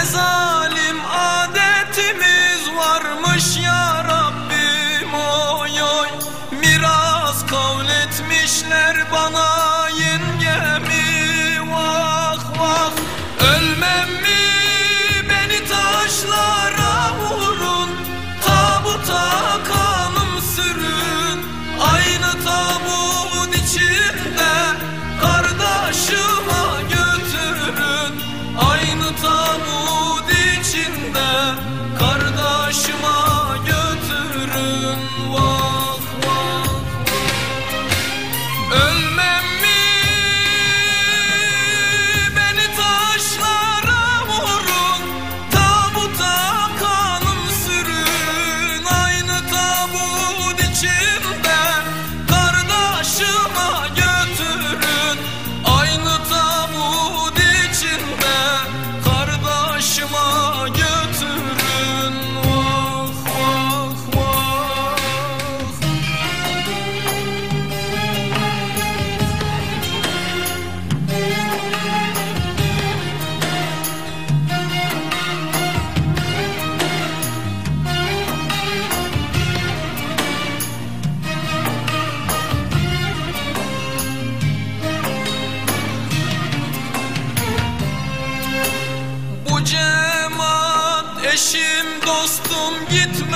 Ne zalim adetimiz varmış ya Rabbim. Oy oy. Miras kavletmişler bana yengemi. Vah vah. Ölme wall. Eşim dostum gitmesin